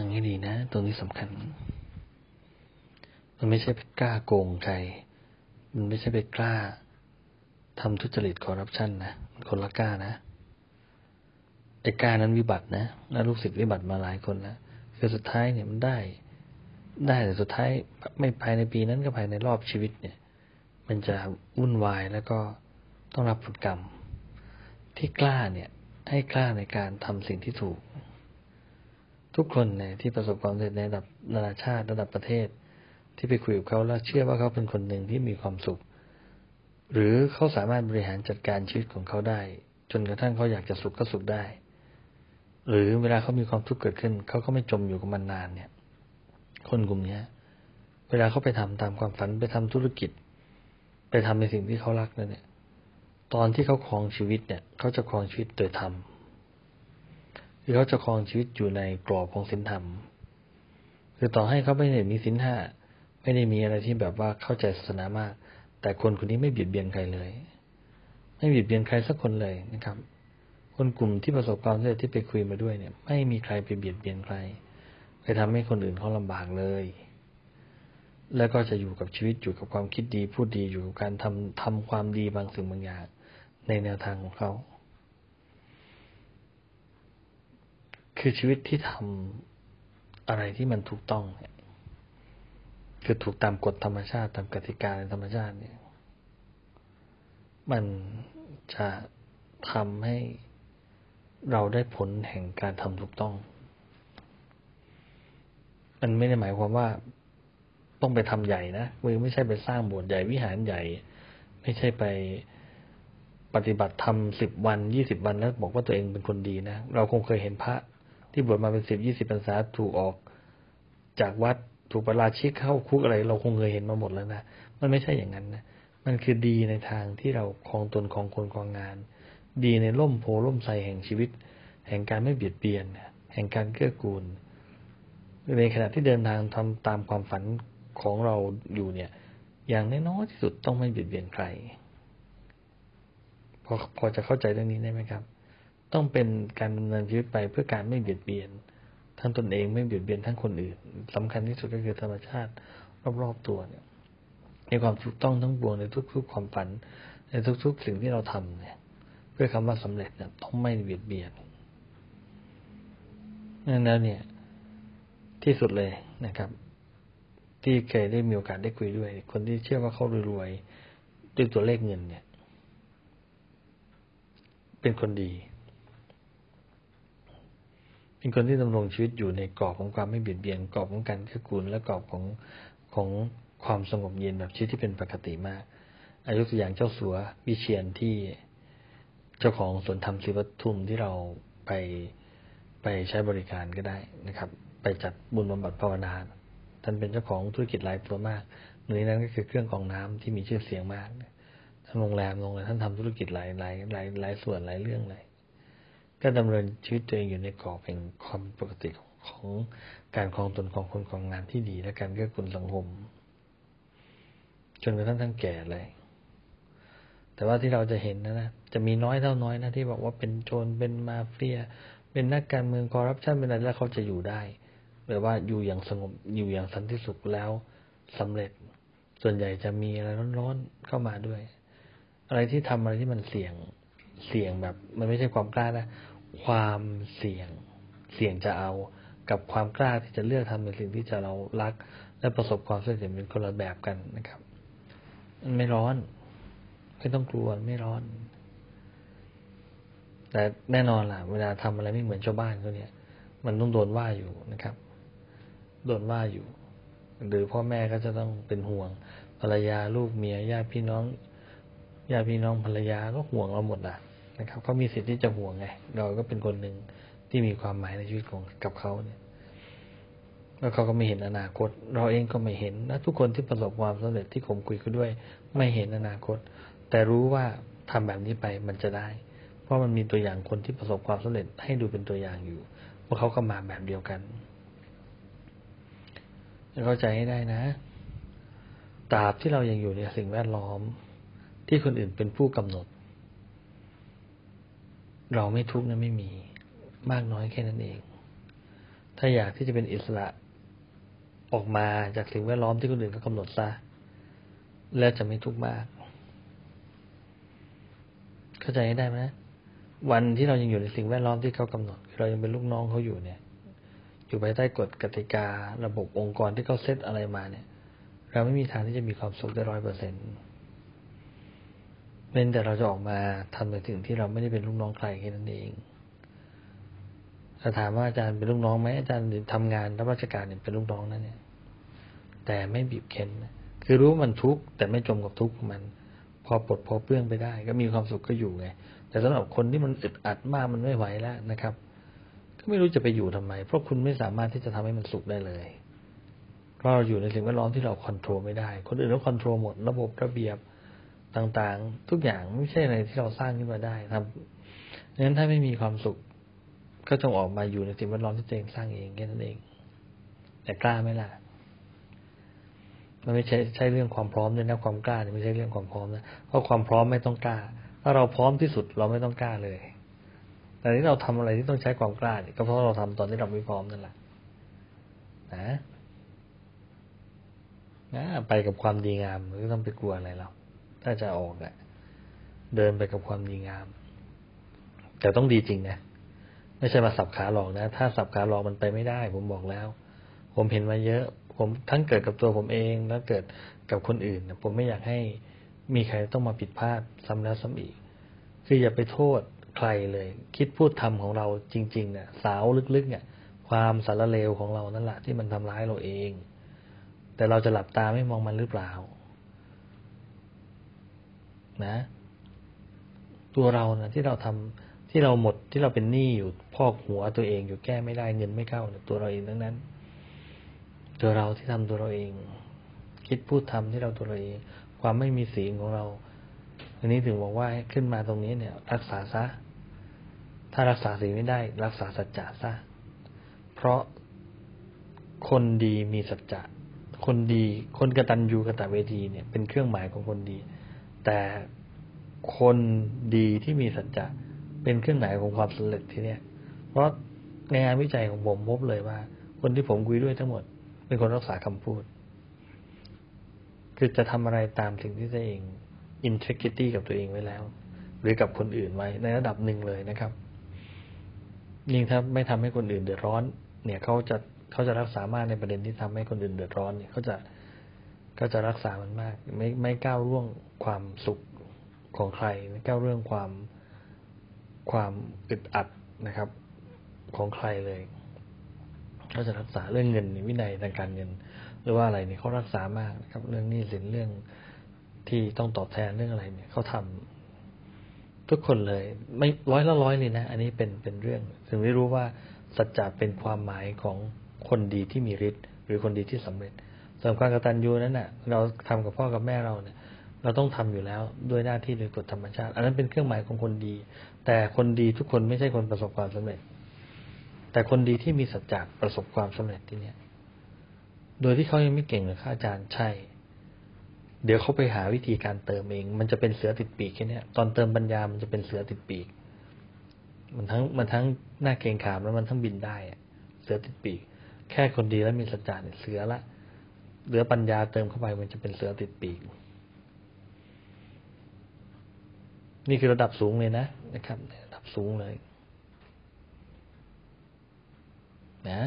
ฟังให้ดีนะ ตรงนี้สำคัญ มันไม่ใช่ไปกล้าโกงใคร มันไม่ใช่ไปกล้าทำทุจริตคอร์รัปชันนะมันคนละกล้านะไอ้กล้านั้นวิบัตินะ แล้วลูกศิษย์วิบัติมาหลายคนแล้วคือสุดท้ายเนี่ยมันได้ ได้แต่สุดท้ายไม่ภายในปีนั้นก็ภายในรอบชีวิตเนี่ย มันจะวุ่นวายแล้วก็ต้องรับผลกรรม ที่กล้าเนี่ย ให้กล้าในการทำสิ่งที่ถูก ทุกคนเนี่ยที่ประสบความสำเร็จในระดับนานาชาติระดับประเทศ ที่ไปคุยกับเขาแล้วเชื่อว่าเขาเป็นคนหนึ่งที่มีความสุข หรือเขาสามารถบริหารจัดการชีวิตของเขาได้ จนกระทั่งเขาอยากจะสุขก็สุขได้ หรือเวลาเขามีความทุกข์เกิดขึ้น เขาก็ไม่จมอยู่กับมันนานเนี่ย คนกลุ่มนี้เวลาเขาไปทำตามความฝันไปทำธุรกิจ ไปทำในสิ่งที่เขารักนั่นเนี่ย ตอนที่เขาครองชีวิตเนี่ย เขาจะครองชีวิตโดยธรรม คือเขาจะครองชีวิตอยู่ในกรอบของศีลธรรม คือต่อให้เขาไม่ได้มีศีลห้าไม่ได้มีอะไรที่แบบว่าเข้าใจศาสนามาก แต่คนคนนี้ไม่เบียดเบียนใครเลย ไม่เบียดเบียนใครสักคนเลยนะครับ คนกลุ่มที่ประสบความสำเร็จที่ไปคุยมาด้วยเนี่ย ไม่มีใครไปเบียดเบียนใคร ไปทำให้คนอื่นเขาลำบากเลย แล้วก็จะอยู่กับชีวิตอยู่กับความคิดดีพูดดีอยู่กับการทำทำความดีบางสิ่งบางอย่างในแนวทางของเขา คือชีวิตที่ทำอะไรที่มันถูกต้อง คือถูกตามกฎธรรมชาติ ตามกติกาในธรรมชาติเนี่ย มันจะทำให้เราได้ผลแห่งการทำถูกต้อง มันไม่ได้หมายความว่าต้องไปทำใหญ่นะมือไม่ใช่ไปสร้างโบสถ์ใหญ่วิหารใหญ่ ไม่ใช่ไปปฏิบัติธรรมสิบวันยี่สิบวันแล้วบอกว่าตัวเองเป็นคนดีนะ เราคงเคยเห็นพระ ที่บวชมาเป็นสิบยี่สิบพรรษาถูกออก จากวัดถูกประราชิกเข้าคุกอะไร เราคงเคยเห็นมาหมดแล้วนะมันไม่ใช่อย่างนั้นนะมันคือดีในทางที่เราคลองตนคลองคนคลองงาน ดีในร่มโพล่มไทรแห่งชีวิต แห่งการไม่เบียดเบียน แห่งการเกื้อกูล ในขณะที่เดินทางทำตามความฝันของเราอยู่เนี่ย อย่างน้อยที่สุดต้องไม่เบียดเบียนใครพอพอจะเข้าใจเรื่องนี้ได้ไหมครับ ต้องเป็นการดำเนินชีวิตไปเพื่อการไม่เบียดเบียน ทั้งตนเองไม่เบียดเบียนทั้งคนอื่นสำคัญที่สุดก็คือธรรมชาติรอบๆตัวเนี่ย ในความถูกต้องทั้งปวงในทุก ๆ ความฝัน ในทุก ๆ สิ่งที่เราทำเนี่ย เพื่อคำว่าสำเร็จเนี่ยต้องไม่เบียดเบียนนั่นแล้วเนี่ย ที่สุดเลยนะครับ ที่เคยได้มีโอกาสได้คุยด้วย คนที่เชื่อว่าเขารวยๆด้วยตัวเลขเงินเนี่ย เป็นคนดี เป็นคนที่ดำรงชีวิตอยู่ในกรอบของความไม่เบียดเบียนกรอบของการเกื้อกูลและกรอบของของความสงบเย็นแบบชีวิตที่เป็นปกติมาก อายุตัวอย่างเจ้าสัววิเชียนที่เจ้าของสวนธรรมศิวัตุมที่เราไปไปใช้บริการก็ได้นะครับ ไปจัดบุญบำบัดภาวนาท่านเป็นเจ้าของธุรกิจหลายตัวมากหนึ่งในนั้นก็คือเครื่องกรองน้ำที่มีชื่อเสียงมากท่านโรงแรมโรงแรมท่านทำธุรกิจหลายหลายหลายหลายส่วนหลายเรื่องเลย ก็ดำเนินชีวิตตัวเองอยู่ในกรอบแห่งความปกติของการครองตนของคนของงานที่ดี และการเกื้อกูลสังคมจนกระทั่งทั้งแก่เลย แต่ว่าที่เราจะเห็นนะนะจะมีน้อยเท่าน้อยนะที่บอกว่าเป็นโจรเป็นมาเฟีย เป็นนักการเมืองคอร์รัปชันเป็นอะไรแล้วเขาจะอยู่ได้หรือว่าอยู่อย่างสงบอยู่อย่างสันติสุขแล้วสำเร็จ ส่วนใหญ่จะมีอะไรร้อนๆเข้ามาด้วย อะไรที่ทำอะไรที่มันเสี่ยง เสี่ยงแบบ มันไม่ใช่ความกล้านะ ความเสี่ยงเสี่ยงจะเอากับความกล้าที่จะเลือกทำในสิ่งที่จะเรารัก และประสบความสำเร็จเป็นคนละแบบกันนะครับมันไม่ร้อน ไม่ต้องกลัวไม่ร้อน แต่แน่นอนล่ะ เวลาทำอะไรไม่เหมือนชาวบ้านเขาเนี่ย มันต้องโดนว่าอยู่นะครับ โดนว่าอยู่ หรือพ่อแม่ก็จะต้องเป็นห่วงภรรยาลูกเมียญาติพี่น้องญาติพี่น้องภรรยาก็ห่วงเราหมดอะ นะครับเขามีสิทธิ์ที่จะห่วงไง เราก็เป็นคนหนึ่งที่มีความหมายในชีวิตของกับเขาเนี่ยแล้วเขาก็ไม่เห็นอนาคต เราเองก็ไม่เห็นนะทุกคนที่ประสบความสำเร็จที่ผมคุยกันด้วย ไม่เห็นอนาคต แต่รู้ว่าทำแบบนี้ไปมันจะได้ เพราะมันมีตัวอย่างคนที่ประสบความสำเร็จให้ดูเป็นตัวอย่างอยู่ว่าเขาก็มาแบบเดียวกันเข้าใจให้ได้นะตราบที่เรายังอยู่ในสิ่งแวดล้อม ที่คนอื่นเป็นผู้กำหนด เราไม่ทุกข์นะไม่มีมากน้อยแค่นั้นเอง ถ้าอยากที่จะเป็นอิสระออกมาจากสิ่งแวดล้อมที่คนอื่นเขากำหนดซะ แล้วจะไม่ทุกข์มาก เข้าใจได้ไหมวันที่เรายังอยู่ในสิ่งแวดล้อมที่เขากำหนด เรายังเป็นลูกน้องเขาอยู่เนี่ย อยู่ภายใต้กฎกติการะบบองค์กรที่เขาเซตอะไรมาเนี่ย เราไม่มีทางที่จะมีความสุขได้ร้อยเปอร์เซ็นต์ เป็นแต่เราจะออกมาทำในสิ่งที่เราไม่ได้เป็นลูกน้องใครแค่นั้นเองถ้าถามว่าอาจารย์เป็นลูกน้องไหมอาจารย์ทำงานรับราชการเนี่ยเป็นลูกน้องนั่นเนี่ย แต่ไม่บีบเค้นคือรู้ว่ามันทุกข์แต่ไม่จมกับทุกข์มัน พอปลดพอเปลื้องไปได้ ก็มีความสุขก็อยู่ไง แต่สำหรับคนที่มันอึดอัดมากมันไม่ไหวแล้วนะครับ ก็ไม่รู้จะไปอยู่ทำไม เพราะคุณไม่สามารถที่จะทำให้มันสุขได้เลยเพราะเราอยู่ในสิ่งแวดล้อมที่เราควบคุมไม่ได้ คนอื่นเขาควบคุมหมด ระบบระเบียบ ต่างๆ ทุกอย่างไม่ใช่อะไรที่เราสร้างขึ้นมาได้ครับดังนั้นถ้าไม่มีความสุข ก็จงออกมาอยู่ในสิ่งแวดล้อมที่ตัวเองสร้างเองแค่นั้นเอง แต่กล้าไหมล่ะมันไม่ใช่ใช่เรื่องความพร้อมด้วยนะความกล้าเนี่ยไม่ใช่เรื่องความพร้อมนะเพราะความพร้อมไม่ต้องกล้า ถ้าเราพร้อมที่สุดเราไม่ต้องกล้าเลย แต่ที่เราทำอะไรที่ต้องใช้ความกล้าเนี่ยก็เพราะเราทำตอนที่เราไม่พร้อมนั่นแหละนะนะไปกับความดีงามไม่ต้องไปกลัวอะไรเรา ถ้าจะออกอะเดินไปกับความดีงาม แต่ต้องดีจริงนะไม่ใช่มาสับขาหลอกนะ ถ้าสับขาหลอกมันไปไม่ได้ ผมบอกแล้ว ผมเห็นมาเยอะ ผมทั้งเกิดกับตัวผมเองแล้วเกิดกับคนอื่นผมไม่อยากให้มีใครต้องมาผิดพลาดซ้ำแล้วซ้ำอีก คืออย่าไปโทษใครเลย คิดพูดทำของเราจริงๆเนี่ยสาวลึกๆเนี่ยความสารเลวของเรานั่นแหละที่มันทำร้ายเราเอง แต่เราจะหลับตาไม่มองมันหรือเปล่า นะ ตัวเรานะที่เราทำที่เราหมดที่เราเป็นหนี้อยู่พอกหัวตัวเองอยู่แก้ไม่ได้เงินไม่เข้าเนี่ยตัวเราเองทั้งนั้น ตัวเราที่ทำตัวเราเอง คิดพูดทำที่เราตัวเราเอง ความไม่มีสีของเรา อันนี้ถึงบอกว่าขึ้นมาตรงนี้เนี่ย รักษาซะ ถ้ารักษาสีไม่ได้ รักษาสัจจะซะเพราะคนดีมีสัจจะคนดี คนกระตันยูกระตะเวทีเนี่ยเป็นเครื่องหมายของคนดี แต่คนดีที่มีสัจจะเป็นเครื่องหมายของความสำเร็จที่เนี้ยเพราะในงานวิจัยของผมพบเลยว่า คนที่ผมคุยด้วยทั้งหมด เป็นคนรักษาคำพูด คือจะทำอะไรตามสิ่งที่ตัวเอง integrity กับตัวเองไว้แล้ว หรือกับคนอื่นไว้ในระดับหนึ่งเลยนะครับยิ่งถ้าไม่ทำให้คนอื่นเดือดร้อน เนี่ยเขาจะเขาจะรักษามากในประเด็นที่ทำให้คนอื่นเดือดร้อนเนี่ยเขาจะ ก็จะรักษามันมาก ไม่ไม่ก้าวล่วงความสุขของใครไม่ก้าวเรื่องความความอึดอัดนะครับ ของใครเลย ก็จะรักษาเรื่องเงินวินัยทางการเงิน หรือว่าอะไรเนี่ยเขารักษามากนะครับ เรื่องนี้สินเรื่องที่ต้องตอบแทนเรื่องอะไรเนี่ยเขาทำทุกคนเลย ไม่ร้อยละร้อยเลยนะ อันนี้เป็นเป็นเรื่อง ถึงได้รู้ว่าสัจจะเป็นความหมายของคนดีที่มีฤทธิ์หรือคนดีที่สำเร็จ ส่วนความกตัญญูนั้นน่ะ เราทำกับพ่อกับแม่เราเนี่ย เราต้องทำอยู่แล้วด้วยหน้าที่โดยกฎธรรมชาติ อันนั้นเป็นเครื่องหมายของคนดี แต่คนดีทุกคนไม่ใช่คนประสบความสำเร็จ แต่คนดีที่มีสัจจะประสบความสำเร็จที่เนี้ยโดยที่เขายังไม่เก่งเลยค่ะอาจารย์ใช่ เดี๋ยวเขาไปหาวิธีการเติมเอง มันจะเป็นเสือติดปีกแค่นี้ตอนเติมปัญญา มันจะเป็นเสือติดปีก มันทั้งมันทั้งหน้าเกงขามแล้วมันทั้งบินได้เสือติดปีก แค่คนดีแล้วมีสัจจะเนี่ยเสือละ เหลือปัญญาเติมเข้าไปมันจะเป็นเสือติดปีก นี่คือระดับสูงเลยนะนะครับ ระดับสูงเลย นะ